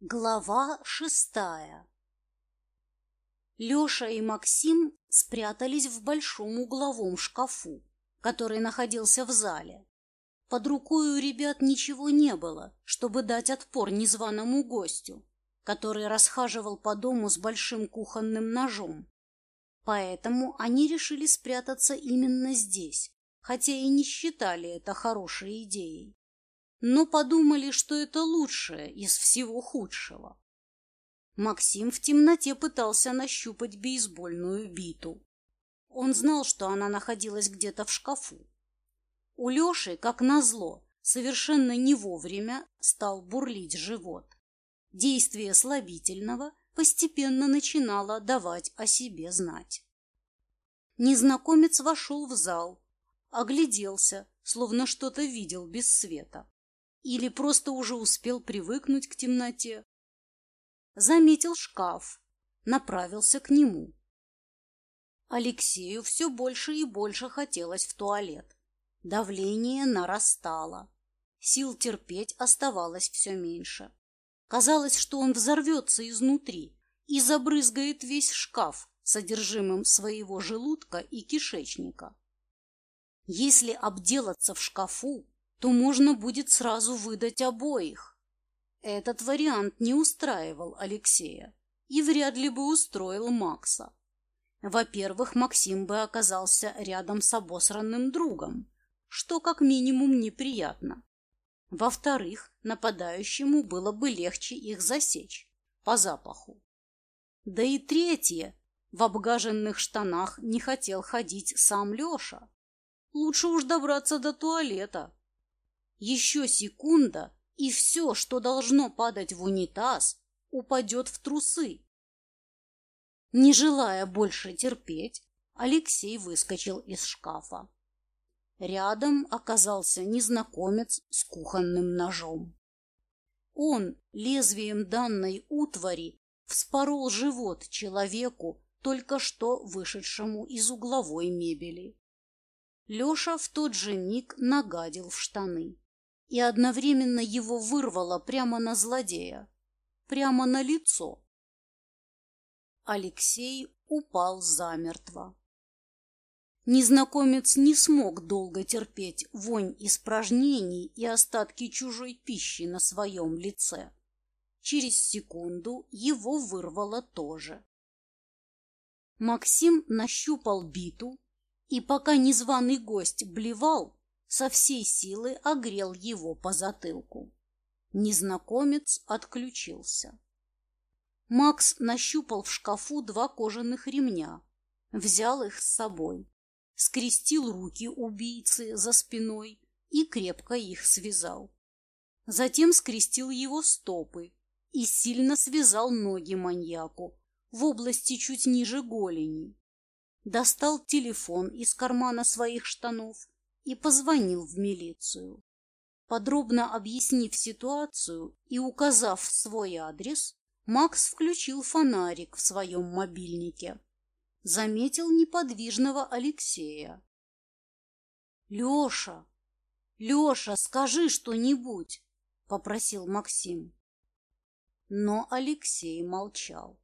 Глава шестая Леша и Максим спрятались в большом угловом шкафу, который находился в зале. Под рукой у ребят ничего не было, чтобы дать отпор незваному гостю, который расхаживал по дому с большим кухонным ножом. Поэтому они решили спрятаться именно здесь, хотя и не считали это хорошей идеей но подумали, что это лучшее из всего худшего. Максим в темноте пытался нащупать бейсбольную биту. Он знал, что она находилась где-то в шкафу. У Леши, как назло, совершенно не вовремя стал бурлить живот. Действие слабительного постепенно начинало давать о себе знать. Незнакомец вошел в зал, огляделся, словно что-то видел без света. Или просто уже успел привыкнуть к темноте. Заметил шкаф, направился к нему. Алексею все больше и больше хотелось в туалет. Давление нарастало. Сил терпеть оставалось все меньше. Казалось, что он взорвется изнутри и забрызгает весь шкаф содержимым своего желудка и кишечника. Если обделаться в шкафу, то можно будет сразу выдать обоих. Этот вариант не устраивал Алексея и вряд ли бы устроил Макса. Во-первых, Максим бы оказался рядом с обосранным другом, что как минимум неприятно. Во-вторых, нападающему было бы легче их засечь по запаху. Да и третье, в обгаженных штанах не хотел ходить сам Леша. Лучше уж добраться до туалета, еще секунда, и все, что должно падать в унитаз, упадет в трусы. Не желая больше терпеть, Алексей выскочил из шкафа. Рядом оказался незнакомец с кухонным ножом. Он лезвием данной утвари вспорол живот человеку, только что вышедшему из угловой мебели. Леша в тот же миг нагадил в штаны и одновременно его вырвало прямо на злодея, прямо на лицо. Алексей упал замертво. Незнакомец не смог долго терпеть вонь испражнений и остатки чужой пищи на своем лице. Через секунду его вырвало тоже. Максим нащупал биту, и пока незваный гость блевал, со всей силы огрел его по затылку. Незнакомец отключился. Макс нащупал в шкафу два кожаных ремня, взял их с собой, скрестил руки убийцы за спиной и крепко их связал. Затем скрестил его стопы и сильно связал ноги маньяку в области чуть ниже голени. Достал телефон из кармана своих штанов и позвонил в милицию. Подробно объяснив ситуацию и указав свой адрес, Макс включил фонарик в своем мобильнике. Заметил неподвижного Алексея. «Леша! Леша, скажи что-нибудь!» — попросил Максим. Но Алексей молчал.